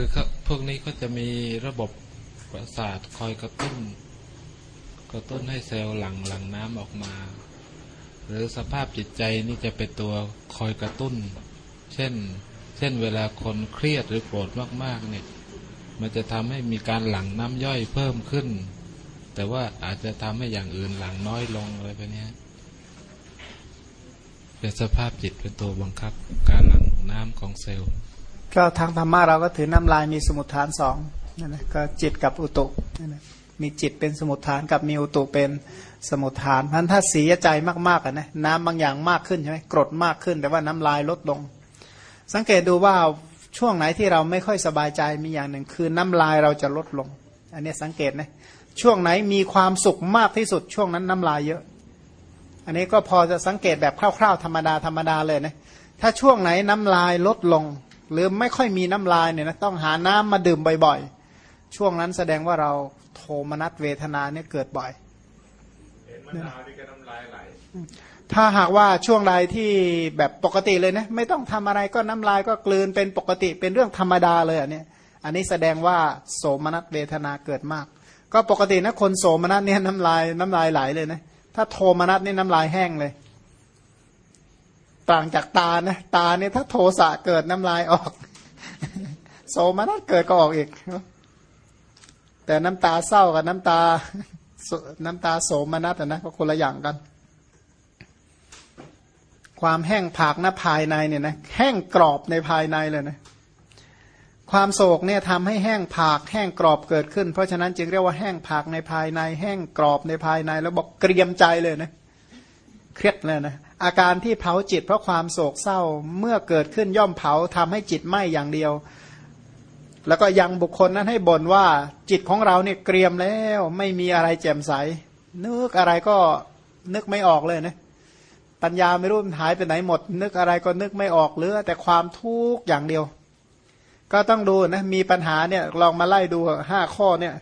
คือพวกนี้ก็จะมีระบบประสาทคอยกระตุ้นกระตุ้นให้เซลล์หลั่งหลังน้ำออกมา หรือสภาพจิตใจนี่จะเป็นตัวคอยกระตุ้น เช่น เช่นเวลาคนเครียดหรือโกรธมากๆเนี่ย มันจะทำให้มีการหลั่งน้ำย่อยเพิ่มขึ้น แต่ว่าอาจจะทำให้อย่างอื่นหลั่งน้อยลงอะไรแบบนี้เป็นสภาพจิตเป็นตัวบังคับการหลั่งน้ำของเซลล์ ก็ทางธรรมะเราก็ถือน้ำลายมีสมุทฐานสองนั่นนะก็จิตกับอุตุนั่นนะมีจิตเป็นสมุทฐานกับมีอุตุเป็นสมุทฐานพันถ้าเสียใจมากๆอะนะน้ำบางอย่างมากขึ้นใช่ไหมกรดมากขึ้น แต่ว่าน้ำลายลดลง สังเกตดูว่าช่วงไหนที่เราไม่ค่อยสบายใจมีอย่างหนึ่งคือน้ำลายเราจะลดลง อันนี้สังเกตนะช่วงไหนมีความสุขมากที่สุด ช่วงนั้นน้ำลายเยอะ อันนี้ก็พอจะสังเกตแบบคร่าวๆธรรมดาธรรมดาเลยนะถ้าช่วงไหนน้ำลายลดลง หรือไม่ค่อยมีน้ำลายเนี่ยนะต้องหาน้ำมาดื่มบ่อยๆ ช่วงนั้นแสดงว่าเราโทมนัสเวทนาเนี่ยเกิดบ่อยเห็นมะนาวนี่ก็น้ำลายไหลถ้าหากว่าช่วงใดที่แบบปกติเลยนะไม่ต้องทำอะไรก็น้ำลายก็กลืนเป็นปกติเป็นเรื่องธรรมดาเลยอันเนี้ยอันนี้แสดงว่าโสมนัสเวทนาเกิดมาก ก็ปกตินะคนโสมนัสเนี่ยน้ำลายน้ำลายไหลเลยนะถ้าโทมนัสนี่น้ำลายแห้งเลย ต่างจากตานะตาเนี่ยถ้าโทสะเกิดน้ำลายออก โสมนัสเกิดก็ออกอีก แต่น้ำตาเศร้ากับน้ำตา น้ำตาโสมนัสนะก็คนละอย่างกัน ความแห้งผากหน้าภายในเนี่ยนะแห้งกรอบในภายในเลยนะความโศกเนี่ยทำให้แห้งผากแห้งกรอบเกิดขึ้น เพราะฉะนั้นจึงเรียกว่าแห้งผากในภายใน แห้งกรอบในภายใน แล้วบอกเกรียมใจเลยนะเครียดเลยนะ อาการที่เผาจิตเพราะความโศกเศร้าเมื่อเกิดขึ้นย่อมเผาทำให้จิตไหม้อย่างเดียว แล้วก็ยังบุคคลนั้นให้บ่นว่าจิตของเราเนี่ยเกรียมแล้วไม่มีอะไรแจ่มใส นึกอะไรก็นึกไม่ออกเลยนะปัญญาไม่รู้มันหายไปไหนหมด นึกอะไรก็นึกไม่ออกเหลือแต่ความทุกข์อย่างเดียว ก็ต้องดูนะมีปัญหาเนี่ยลองมาไล่ดูห้าข้อเนี่ย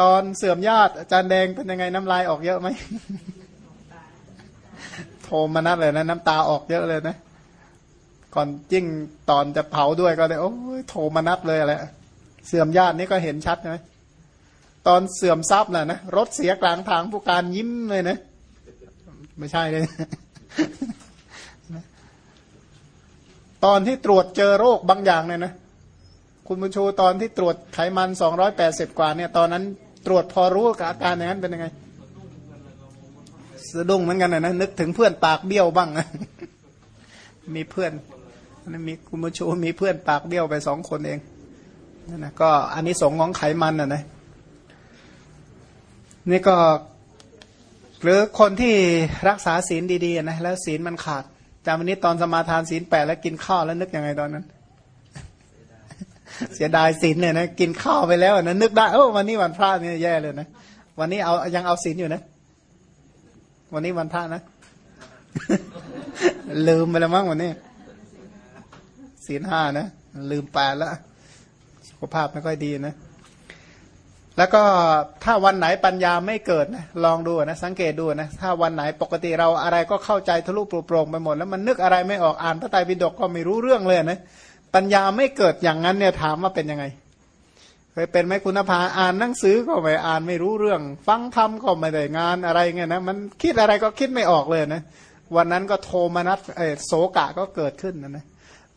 ตอนเสื่อมญาติอาจารย์แดงเป็นยังไงน้ำลายออกเยอะไหม มนัสเลยนะน้ำตาออกเยอะเลยนะ ก่อนยิ่งตอนจะเผาด้วยก็เลยโอ้ยโทมนัสเลยแหละเสื่อมญาตินี่ก็เห็นชัดใช่ไหมตอนเสื่อมทรัพย์น่ะนะรถเสียกลางทางผู้การยิ้มเลยนะไม่ใช่เลย ตอนที่ตรวจเจอโรคบางอย่างเนี่ยนะคุณบุญชูตอนที่ตรวจไขมันสองร้อยแปดสิบกว่าเนี่ย ตอนนั้นตรวจพอรู้อาการอย่างนั้นเป็นยังไง สะดุ้งเหมือนกันนะนึกถึงเพื่อนปากเบี้ยวบ้างมีเพื่อนนั่นมีคุณบุญชูมีเพื่อนปากเบี้ยวไปสองคนเองนั่นนะก็อันนี้สงของไขมันอะนะนี่ก็ หรือคนที่รักษาศีลดีๆนะแล้วศีลมันขาดจำวันนี้ตอนสมาทานศีลแปดแล้วกินข้าวแล้วนึกยังไงตอนนั้น เสียดายศีลเนี่ยนะกินข้าวไปแล้วนะนึกได้เออวันนี้วันพระเนี่ยแย่เลยนะวันนี้เอายังเอาศีลอยู่นะ วันนี้วันพระนะ ลืมไปแล้วมั้งวันนี้ศีลห้านะลืมแปดแล้วสุขภาพไม่ค่อยดีนะ แล้วก็ถ้าวันไหนปัญญาไม่เกิดนะลองดูนะสังเกตดูนะถ้าวันไหนปกติเราอะไรก็เข้าใจทะลุปลุโปร่งไปหมด แล้วมันนึกอะไรไม่ออกอ่านพระไตรปิฎกก็ไม่รู้เรื่องเลยนะปัญญาไม่เกิดอย่างนั้นเนี่ยถามว่าเป็นยังไง เคยเป็นไหมคุณภาอ่านหนังสือก็ไม่อ่านไม่รู้เรื่อง ฟังธรรมก็ไม่ได้งานอะไรเงี้ยนะมันคิดอะไรก็คิดไม่ออกเลยนะวันนั้นก็โทมนัสเออโศกะก็เกิดขึ้นนะนะ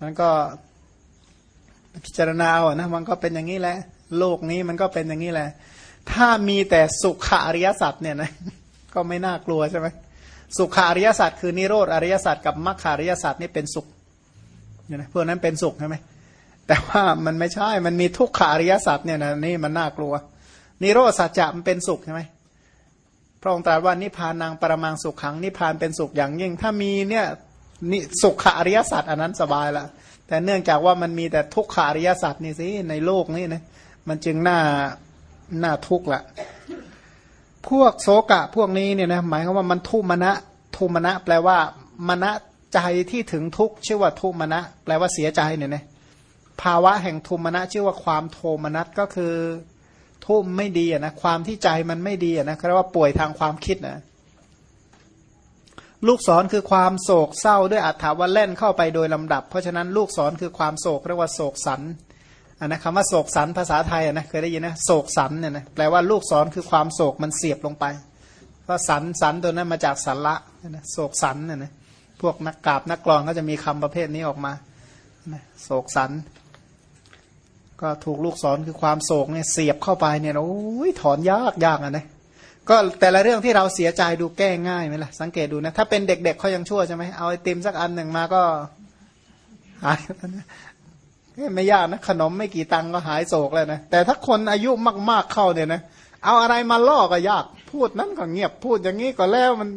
มันก็พิจารณาเอานะมันก็เป็นอย่างนี้แหละ โลกนี้มันก็เป็นอย่างนี้แหละ ถ้ามีแต่สุขอริยสัจเนี่ยนะก็ไม่น่ากลัวใช่ไหมสุขอริยสัจคือนิโรธอริยสัจกับมรรคอริยสัจนี่เป็นสุขเนี่ยนะพวกนั้นเป็นสุขใช่ไหม แต่ว่ามันไม่ใช่ มันมีทุกขาริยสัจเนี่ยนะนี่มันน่ากลัว นิโรธสัจจะมันเป็นสุขใช่ไหมพระองค์ตรัสว่านิพพานังปรมังสุขขังนิพพานเป็นสุขอย่างยิ่ง ถ้ามีเนี่ยนิสุขอริยสัจอันนั้นสบายละแต่เนื่องจากว่ามันมีแต่ทุกขาริยสัจนี่สิในโลกนี่นะมันจึงน่าน่าทุกข์ละพวกโสกะพวกนี้เนี่ยนะหมายความว่ามันทุมณะทุมณะแปลว่ามณะใจที่ถึงทุกข์ชื่อว่าทุมณะแปลว่าเสียใจเนี่ยนะ ภาวะแห่งทุมณะชื่อว่าความโทมนัสก็คือทุ่มไม่ดีนะความที่ใจมันไม่ดีนะเรียกว่าป่วยทางความคิดนะลูกศรคือความโศกเศร้าด้วยอัถาว่าเล่นเข้าไปโดยลำดับ เพราะฉะนั้นลูกศรคือความโศกเรียกว่าโศกสันอันนะคำว่าโศกสันภาษาไทยนะเคยได้ยินนะโศกสันเนี่ยนะแปลว่าลูกศรคือความโศกมันเสียบลงไปเพราะสันสันตัวนั้นมาจากสันละนะโศกสันเนี่ยนะพวกนักกราบนักกลองก็จะมีคำประเภทนี้ออกมานะโศกสัน ก็ถูกลูกศรคือความโศกเนี่ยเสียบเข้าไปเนี่ยโอ้ยถอนยากยากอะนะก็แต่ละเรื่องที่เราเสียใจดูแก้ง่ายไหมล่ะสังเกตดูนะถ้าเป็นเด็กๆเขายังชั่วใช่ไหมเอาไอติมสักอันหนึ่งมาก็หายไม่ยากนะขนมไม่กี่ตังก็หายโศกแล้วนะแต่ถ้าคนอายุมากๆเข้าเนี่ยนะเอาอะไรมาล่อก็ยาก พูดนั้นก็เงียบพูดอย่างนี้ก็แล้วมัน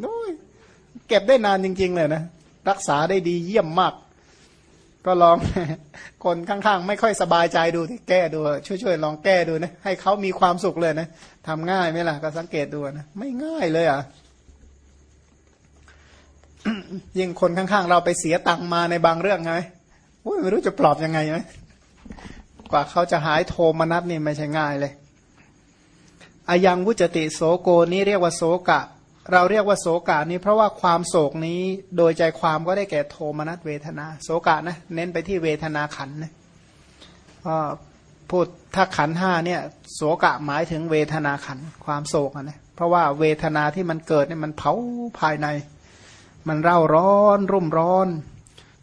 เก็บได้นานจริง ๆ เลยนะรักษาได้ดีเยี่ยมมาก ก็ลองคนข้างๆ ไม่ค่อยสบายใจดูที่แก้ดู ช่วยๆลองแก้ดูนะ ให้เขามีความสุขเลยนะทำง่ายไหมล่ะ ก็สังเกตดูนะ ไม่ง่ายเลยอะยิ่งคนข้างๆ เราไปเสียตังมาในบางเรื่องไงไม่รู้จะปลอบยังไงไหมกว่าเขาจะหายโทมนัสนี่ไม่ใช่ง่ายเลยอายังวุจติโสโกนี้เรียกว่าโสกะ เราเรียกว่าโสกะนี้เพราะว่าความโศกนี้โดยใจความก็ได้แก่โทมนัสเวทนาโสกะนะเน้นไปที่เวทนาขันนะพูดถ้าขันห้าเนี่ยโสกะหมายถึงเวทนาขันความโศกนะเพราะว่าเวทนาที่มันเกิดเนี่ยมันเผาภายใน มันเร่าร้อนรุ่มร้อน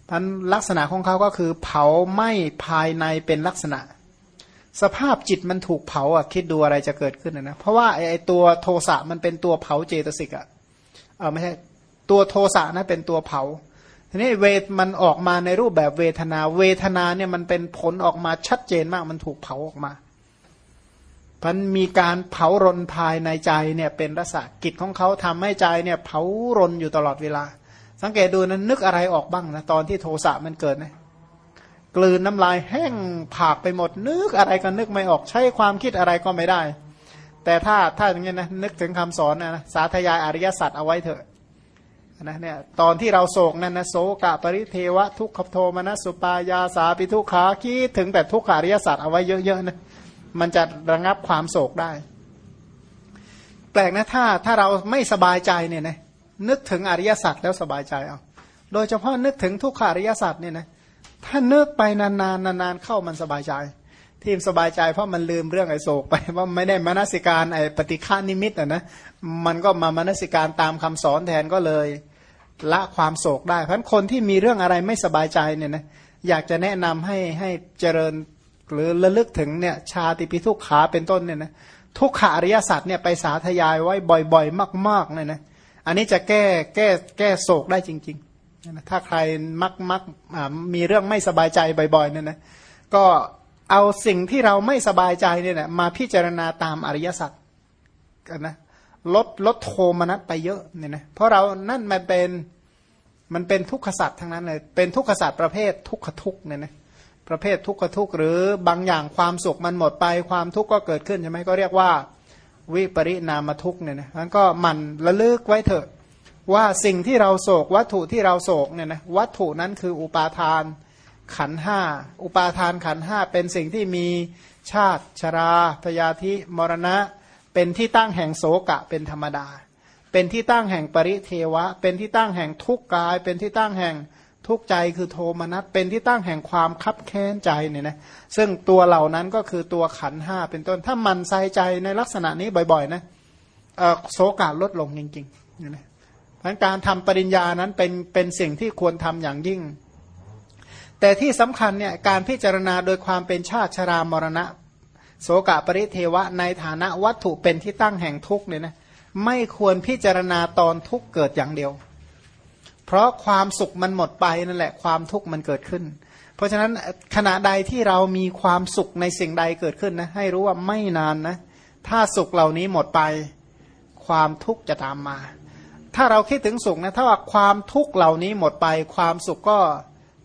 พันลักษณะของเขาก็คือเผาไหม้ภายในเป็นลักษณะ สภาพจิตมันถูกเผาอะคิดดูอะไรจะเกิดขึ้นนะเพราะว่าไอ้ตัวโทสะมันเป็นตัวเผาเจตสิกอะเออไม่ใช่ตัวโทสะนะเป็นตัวเผาทีนี้เวทมันออกมาในรูปแบบเวทนา เวทนาเนี่ยมันเป็นผลออกมาชัดเจนมากมันถูกเผาออกมาพันมีการเผารนภายในใจเนี่ยเป็นรสกิจของเขาทำให้ใจเนี่ยเผารนอยู่ตลอดเวลา สังเกตดูนั้นนึกอะไรออกบ้างนะตอนที่โทสะมันเกิดนะ กลืนน้ำลายแห้งผากไปหมด นึกอะไรก็นึกไม่ออกใช้ความคิดอะไรก็ไม่ได้ แต่ถ้าถ้าอย่างเงี้นะนึกถึงคำสอนนะสาธยายอริยสัจเอาไว้เถอะนะเนี่ยตอนที่เราโศกนั่นนะโศกะปริเทวะทุกขโทมนัสสุปายาสาปิทุขาคิดถึงแต่ทุกขาริยสัจเอาไว้เยอะๆนะมันจะระงับความโศกได้ แปลกนะถ้าถ้าเราไม่สบายใจเนี่ยนะนึกถึงอริยสัจแล้วสบายใจเอาโดยเฉพาะนึกถึงทุกขาริยสัจเนี่ยนะ ถ้านึกไปนานๆนานๆเข้ามันสบายใจ ที่สบายใจเพราะมันลืมเรื่องไอ้โศกไปว่าไม่ได้มนสิการไอ้ปฏิฆานิมิตอะนะมันก็มามนสิการตามคำสอนแทนก็เลยละความโศกได้เพราะคนที่มีเรื่องอะไรไม่สบายใจเนี่ยนะอยากจะแนะนำให้ให้เจริญหรือระลึกถึงเนี่ยชาติปิทุกขาเป็นต้นเนี่ยนะทุกขาริยสัจเนี่ยไปสาธยายไว้บ่อยๆ มากๆเลยนะอันนี้จะแก้แก้แก้โศกได้จริง ๆ ถ้าใครมักมักมีเรื่องไม่สบายใจบ่อยๆเนี่ยนะก็เอาสิ่งที่เราไม่สบายใจเนี่ยนะมาพิจารณาตามอริยสัจกันนะลดลดโทมนัสไปเยอะเนี่ยนะเพราะเรานั่นมันเป็นมันเป็นทุกขสัตว์ทั้งนั้นเลยเป็นทุกขสัตว์ประเภททุกขทุกเนี่ยนะประเภททุกขทุกหรือบางอย่างความสุขมันหมดไปความทุกข์ก็เกิดขึ้นใช่ไหมก็เรียกว่าวิปริณามทุกเนี่ยนะนั้นก็มันระลึกไว้เถอะ ว่าสิ่งที่เราโศกวัตถุที่เราโศกเนี่ยนะวัตถุนั้นคืออุปาทานขันห้าอุปาทานขันห้าเป็นสิ่งที่มีชาติชราพยาธิมรณะ เป็นที่ตั้งแห่งโศกะเป็นธรรมดา เป็นที่ตั้งแห่งปริเทวะ เป็นที่ตั้งแห่งทุกกาย เป็นที่ตั้งแห่งทุกใจคือโทมนัสเป็นที่ตั้งแห่งความคับแค้นใจเนี่ยนะซึ่งตัวเหล่านั้นก็คือตัวขันห้าเป็นต้นถ้ามันใส่ใจในลักษณะนี้บ่อยๆนะโศกาลดลงจริงๆเนี่ยนะ การทำปริญญานั้นเป็นเป็นสิ่งที่ควรทำอย่างยิ่ง แต่ที่สำคัญเนี่ยการพิจารณาโดยความเป็นชาติชรามรณะ โสกะปริเทวะในฐานะวัตถุเป็นที่ตั้งแห่งทุกเนี่ยนะไม่ควรพิจารณาตอนทุกเกิดอย่างเดียว เพราะความสุขมันหมดไปนั่นแหละความทุกข์มันเกิดขึ้น เพราะฉะนั้นขณะใดที่เรามีความสุขในสิ่งใดเกิดขึ้นนะให้รู้ว่าไม่นานนะถ้าสุขเหล่านี้หมดไป ความทุกข์จะตามมา ถ้าเราคิดถึงสุขนะถ้าว่าความทุกข์เหล่านี้หมดไปความสุขก็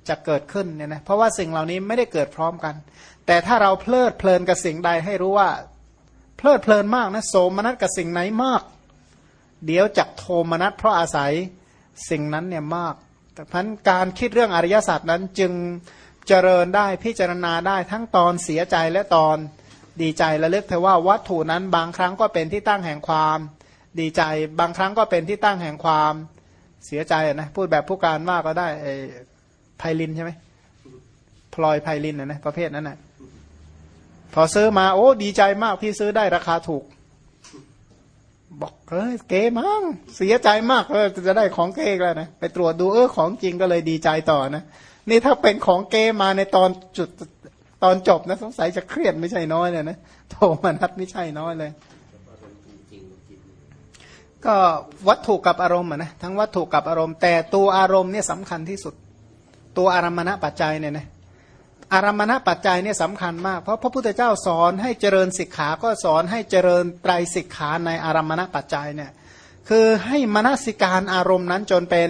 จะเกิดขึ้นเนี่ยนะเพราะว่าสิ่งเหล่านี้ไม่ได้เกิดพร้อมกัน แต่ถ้าเราเพลิดเพลินกับสิ่งใดให้รู้ว่า เพลิดเพลินมากนะโสมนัสกับสิ่งไหนมาก เดี๋ยวจักโทมนัสเพราะอาศัยสิ่งนั้นเนี่ยมากแต่พันการคิดเรื่องอริยศาสตร์นั้นจึงเจริญได้พิจารณาได้ทั้งตอนเสียใจและตอนดีใจและเลือกเธอว่าวัตถุนั้นบางครั้งก็เป็นที่ตั้งแห่งความ ดีใจบางครั้งก็เป็นที่ตั้งแห่งความเสียใจนะพูดแบบผู้การว่าก็ได้ไอ้ไพลินใช่ไหมพลอยไพลินนะนะประเภทนั้นนะพอซื้อมาโอ้ดีใจมากพี่ซื้อได้ราคาถูก บอกเฮ้ยเก๋มั้งเสียใจมากเออจะได้ของเก๋แล้วนะไปตรวจดูเออของจริงก็เลยดีใจต่อนะนี่ถ้าเป็นของเก๋มาในตอนจุดตอนจบนะสงสัยจะเครียดไม่ใช่น้อยเลยนะโทมนัดไม่ใช่น้อยเลย ก็วัตถุกับอารมณ์อะนะทั้งวัตถุกับอารมณ์ แต่ตัวอารมณ์เนี่ยสำคัญที่สุด ตัวอารมณปัจจัยเนี่ยนะอารมณปัจจัยเนี่ยสำคัญมากเพราะพระพุทธเจ้าสอนให้เจริญสิกขาก็สอนให้เจริญไตรสิกขาในอารมณปัจจัยเนี่ยคือให้มนสิการอารมณ์นั้นจนเป็น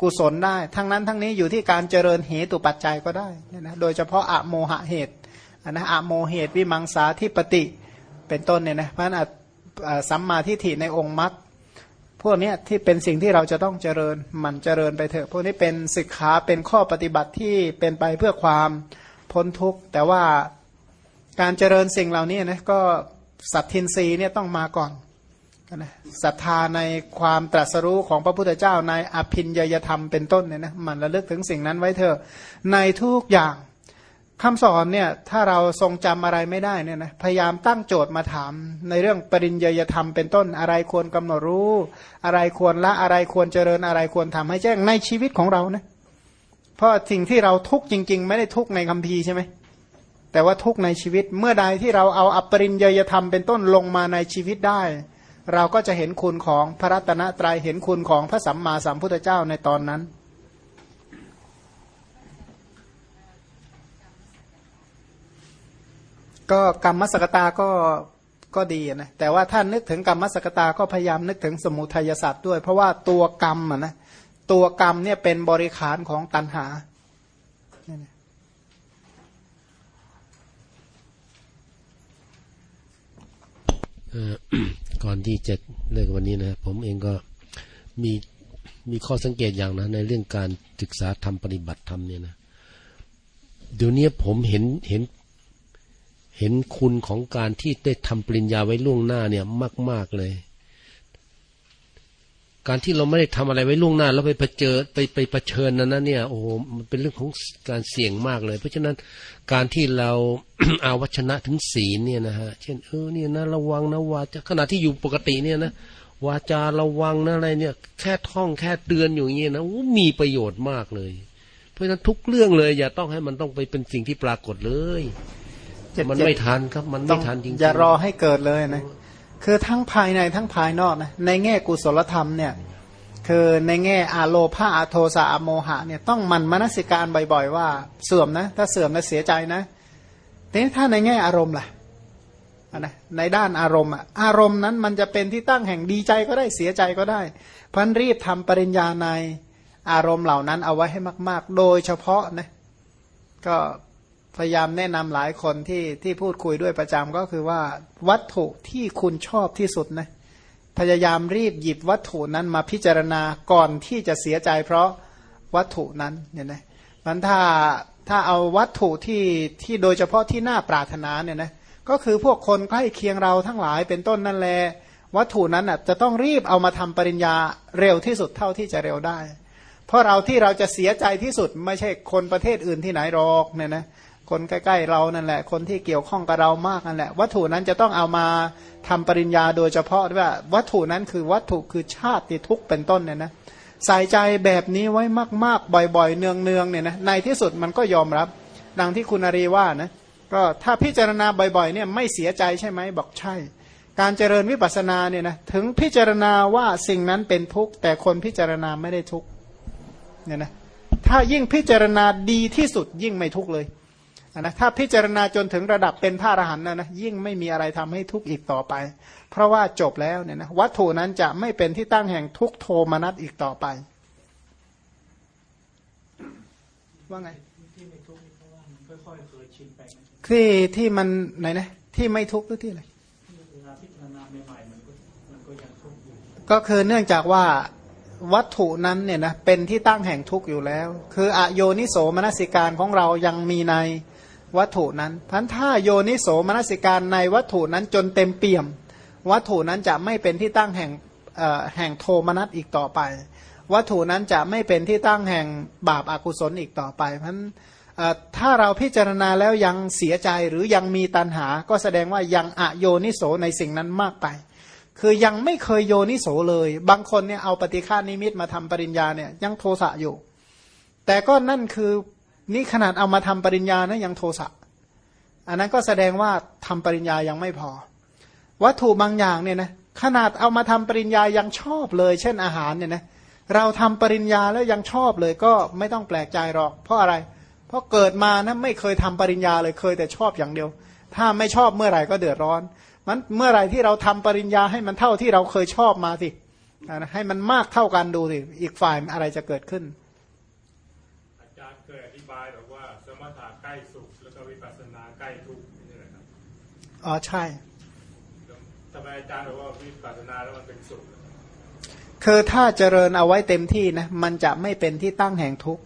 กุศลได้ ทั้งนั้นทั้งนี้อยู่ที่การเจริญเหตุปัจจัยก็ได้เนี่ยนะโดยเฉพาะอะโมหะเหตุนนะอะโมเหตุวิมังสาทิปติเป็นต้นเนี่ยนะเพราะนั้นสัมมาทิฏฐิในองค์มรรค พวกนี้ที่เป็นสิ่งที่เราจะต้องเจริญมันเจริญไปเถอะ พวกนี้เป็นสิกขาเป็นข้อปฏิบัติที่เป็นไปเพื่อความพ้นทุกข์ แต่ว่าการเจริญสิ่งเหล่านี้นะก็สัตทินรีเนี่ยต้องมาก่อนนะศรัทธาในความตรัสรู้ของพระพุทธเจ้าในอภินยยธรรมเป็นต้นเนี่ยนะมันระลึกถึงสิ่งนั้นไว้เถอะในทุกอย่าง คำสอนเนี่ยถ้าเราทรงจำอะไรไม่ได้เนี่ยนะพยายามตั้งโจทย์มาถาม ในเรื่องปริญญยธรรมเป็นต้นอะไรควรกำหนดรู้ อะไรควรละอะไรควรเจริญอะไรควรทำให้แจ้งในชีวิตของเรานะเพราะสิ่งที่เราทุกจริง ๆ ไม่ได้ทุกในคำพีใช่ไหมแต่ว่าทุกในชีวิตเมื่อใดที่เราเอาอปริญญยธรรมเป็นต้นลงมาในชีวิตได้ เราก็จะเห็นคุณของพระรัตนตรยัยเห็นคุณของพระสัมมาสัมพุทธเจ้าในตอนนั้น ก็กรรมสกตาก็ก็ดีนะแต่ว่าถ้านึกถึงกรรมสกตาก็พยายามนึกถึงสมุทัยศาสตร์ด้วย เพราะว่าตัวกรรมอะนะตัวกรรมเนี่ยเป็นบริขารของตัณหาก่อนที่จะเลิกวันนี้นะผมเองก็มีมีข้อสังเกตอย่างนะในเรื่องการศึกษาธรรมปฏิบัติธรรมเนี่ยนะเดี๋ยวนี้ผมเห็นเห็น เห็นคุณของการที่ได้ทำปริญญาไว้ล่วงหน้าเนี่ยมาก ๆเลย การที่เราไม่ได้ทำอะไรไว้ล่วงหน้า แล้วไปเผชิญไปไปเผชิญนั้นนะเนี่ยโอ้โหมันเป็นเรื่องของการเสี่ยงมากเลย เพราะฉะนั้นการที่เราเอาวัชนะถึงศีลเนี่ยนะฮะเช่นเออเนี่ยนะระวังนะวาจาขณะที่อยู่ปกติเนี่ยนะวาจาระวังนะอะไรเนี่ย แค่ท่องแค่เตือนอยู่างเงี้ยนะมีประโยชน์มากเลย เพราะฉะนั้นทุกเรื่องเลย อย่าต้องให้มันต้องไปเป็นสิ่งที่ปรากฏเลย มันไม่ทันครับ มันไม่ทันจริงๆอย่ารอให้เกิดเลยนะคือทั้งภายในทั้งภายนอกนะในแง่กุศลธรรมเนี่ยคือในแง่อาโลภาอโทสะอโมหะเนี่ยต้องมันมนสิการบ่อย ๆ ว่าเสื่อมนะ ถ้าเสื่อมแล้วเสียใจนะทีนี้ถ้าในแง่อารมณ์ล่ะนะในด้านอารมณ์อะอารมณ์นั้นมันจะเป็นที่ตั้งแห่งดีใจก็ได้เสียใจก็ได้พันรีบทำปริญญาในอารมณ์เหล่านั้นเอาไว้ให้มาก ๆ โดยเฉพาะนะก็ พยายามแนะนำหลายคนที่ที่พูดคุยด้วยประจำก็คือว่าวัตถุที่คุณชอบที่สุดนะพยายามรีบหยิบวัตถุนั้นมาพิจารณาก่อนที่จะเสียใจเพราะวัตถุนั้นเนี่ยนะมันถ้าถ้าเอาวัตถุที่ที่โดยเฉพาะที่น่าปรารถนาเนี่ยนะก็คือพวกคนใกล้เคียงเราทั้งหลายเป็นต้นนั่นแหละวัตถุนั้นอะจะต้องรีบเอามาทำปริญญาเร็วที่สุดเท่าที่จะเร็วได้ เพราะเราที่เราจะเสียใจที่สุดไม่ใช่คนประเทศอื่นที่ไหนหรอกเนี่ยนะ คนใกล้ๆเรานั่นแหละ คนที่เกี่ยวข้องกับเรามากนั่นแหละ วัตถุนั้นจะต้องเอามาทำปริญญาโดยเฉพาะว่าวัตถุนั้นคือวัตถุคือชาติทุกเป็นต้นเนี่ยนะใส่ใจแบบนี้ไว้มากๆ บ่อยๆ เนืองๆเนี่ยนะในที่สุดมันก็ยอมรับ ดังที่คุณอารีว่านะก็ถ้าพิจารณาบ่อยๆเนี่ยไม่เสียใจใช่ไหมบอกใช่ การเจริญวิปัสสนาเนี่ยนะถึงพิจารณาว่าสิ่งนั้นเป็นทุกข์แต่คนพิจารณาไม่ได้ทุกข์เนี่ยนะถ้ายิ่งพิจารณาดีที่สุดยิ่งไม่ทุกข์เลย นะถ้าพิจารณาจนถึงระดับเป็นพระอรหันต์นะนะยิ่งไม่มีอะไรทำให้ทุกข์อีกต่อไป เพราะว่าจบแล้วเนี่ยนะวัตถุนั้นจะไม่เป็นที่ตั้งแห่งทุกโทมนัสอีกต่อไป ว่าไงที่ไม่ทุกข์เพราะว่ามันค่อยเคยชินไปที่ที่มันไหนนะที่ไม่ทุกข์หรือที่อะไรก็คือเนื่องจากว่าวัตถุนั้นเนี่ยนะเป็นที่ตั้งแห่งทุกข์อยู่แล้ว คืออโยนิโสมนสิการของเรายังมีใน วัตถุนั้นพันถ้าโยนิโสมนสิการในวัตถุนั้นจนเต็มเปี่ยม วัตถุนั้นจะไม่เป็นที่ตั้งแห่งแห่งโทมนัสอีกต่อไป วัตถุนั้นจะไม่เป็นที่ตั้งแห่งบาปอากุศลอีกต่อไปเพราะถ้าเราพิจารณาแล้วยังเสียใจหรือยังมีตัณหา ก็แสดงว่ายังอโยนิโสในสิ่งนั้นมากไป คือยังไม่เคยโยนิโสเลย บางคนเนี่ยเอาปฏิฆานิมิตมาทำปริญญาเนี่ยยังโทสะอยู่ แต่ก็นั่นคือ นี่ขนาดเอามาทำปริญญานะยังโทสะอันนั้นก็แสดงว่าทำปริญญายังไม่พอ วัตถุบางอย่างเนี่ยนะขนาดเอามาทำปริญญายังชอบเลย เช่นอาหารเนี่ยนะเราทำปริญญาแล้วยังชอบเลยก็ไม่ต้องแปลกใจหรอก เพราะอะไร เพราะเกิดมานะไม่เคยทำปริญญาเลยเคยแต่ชอบอย่างเดียว ถ้าไม่ชอบเมื่อไหร่ก็เดือดร้อนมันเมื่อไหร่ที่เราทำปริญญาให้มันเท่าที่เราเคยชอบมาสิให้มันมากเท่ากันดูสิอีกฝ่ายอะไรจะเกิดขึ้น อาจารย์เคยอธิบายบอกว่า สมถะใกล้สุข แล้วก็วิปัสสนาใกล้ทุกข์นี่แหละครับ อ๋อใช่ทำไมอาจารย์บอกว่าวิปัสสนาแล้วมันเป็นสุขคือถ้าเจริญเอาไว้เต็มที่นะมันจะไม่เป็นที่ตั้งแห่งทุกข์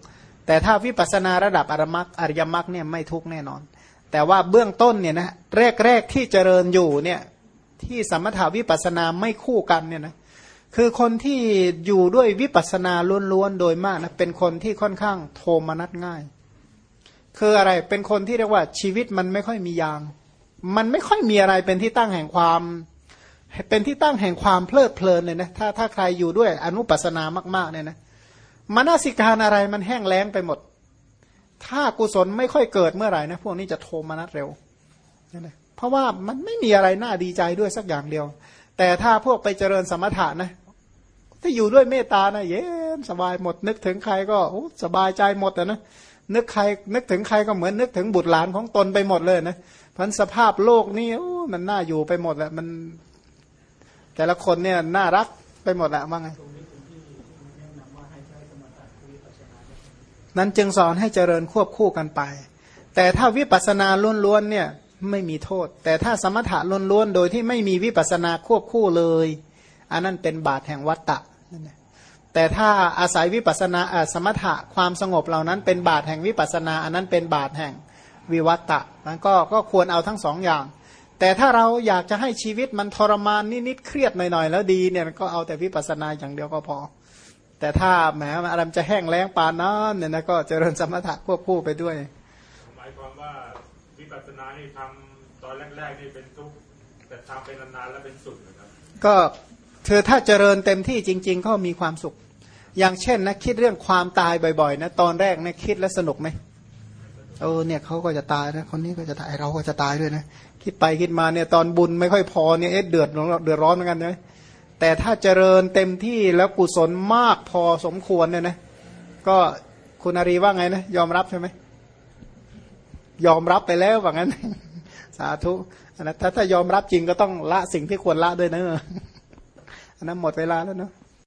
แต่ถ้าวิปัสสนาระดับอรมักอริยมรรคเนี่ยไม่ทุกข์แน่นอน แต่ว่าเบื้องต้นเนี่ยนะแรกๆที่เจริญอยู่เนี่ยที่สมถาวิปัสสนาไม่คู่กันเนี่ยนะคือคนที่อยู่ด้วยวิปัสสนาล้วนๆโดยมากนะเป็นคนที่ค่อนข้างโทมนัสง่าย คืออะไรเป็นคนที่เรียกว่าชีวิตมันไม่ค่อยมียาง มันไม่ค่อยมีอะไรเป็นที่ตั้งแห่งความ เป็นที่ตั้งแห่งความเพลิดเพลินเลยนะถ้าถ้าใครอยู่ด้วยอนุปัสนามากๆเนี่ยนะมนสิการอะไรมันแห้งแล้งไปหมด ถ้ากุศลไม่ค่อยเกิดเมื่อไหร่นะพวกนี้จะโทมนัสเร็วนั่นแหละเพราะว่ามันไม่มีอะไรน่าดีใจด้วยสักอย่างเดียว แต่ถ้าพวกไปเจริญสมถะนะถ้าอยู่ด้วยเมตตานะเย็นสบายหมด นึกถึงใครก็สบายใจหมดนะนึกใครนึกถึงใครก็เหมือนนึกถึงบุตรหลานของตนไปหมดเลยนะ พันสภาพโลกนี้โอ้มันน่าอยู่ไปหมดแหละมัน แต่ละคนเนี่ยน่ารักไปหมดแหละว่าไงนั้นจึงสอนให้เจริญควบคู่กันไป แต่ถ้าวิปัสสนาล้วนๆเนี่ยไม่มีโทษ แต่ถ้าสมถะล้วนๆโดยที่ไม่มีวิปัสสนาควบคู่เลย อันนั้นเป็นบาตแห่งวัตตะแต่ถ้าอาศัยวิปัสสนาอ่าสมถะความสงบเหล่านั้นเป็นบาตแห่งวิปัสสนา อันนั้นเป็นบาตแห่ง วิวัตตะมันก็ก็ควรเอาทั้งสองอย่าง แต่ถ้าเราอยากจะให้ชีวิตมันทรมานนิดๆเครียดหน่อยๆแล้วดีเนี่ยก็เอาแต่วิปัสสนาอย่างเดียวก็พอ แต่ถ้าแหมอารมณ์จะแห้งแล้งปานนั้นเนี่ยนะก็เจริญสมถะควบคู่ไปด้วยหมายความว่าวิปัสสนานี่ทำตอนแรกๆนี่เป็นทุกข์แต่ทำไปนานๆแล้วเป็นสุขนะครับก็คือถ้าเจริญเต็มที่จริง ๆ ก็มีความสุข อย่างเช่นนะคิดเรื่องความตายบ่อยๆนะตอนแรกนะคิดแล้วสนุกไหม เออเนี่ยเขาก็จะตายนะคนนี้ก็จะตายเราก็จะตายด้วยนะคิดไปคิดมาเนี่ยตอนบุญไม่ค่อยพอเนี่ยเอ๊ะเดือดร้อนเดือดร้อนเหมือนกันนะแต่ถ้าเจริญเต็มที่แล้วกุศลมากพอสมควรเนี่ยนะก็คุณอารีว่าไงนะยอมรับใช่ไหมยอมรับไปแล้วว่างั้น สาธุอันนั้นถ้าถ้ายอมรับจริงก็ต้องละสิ่งที่ควรละด้วยนะอันนั้นหมดเวลาแล้วเนาะ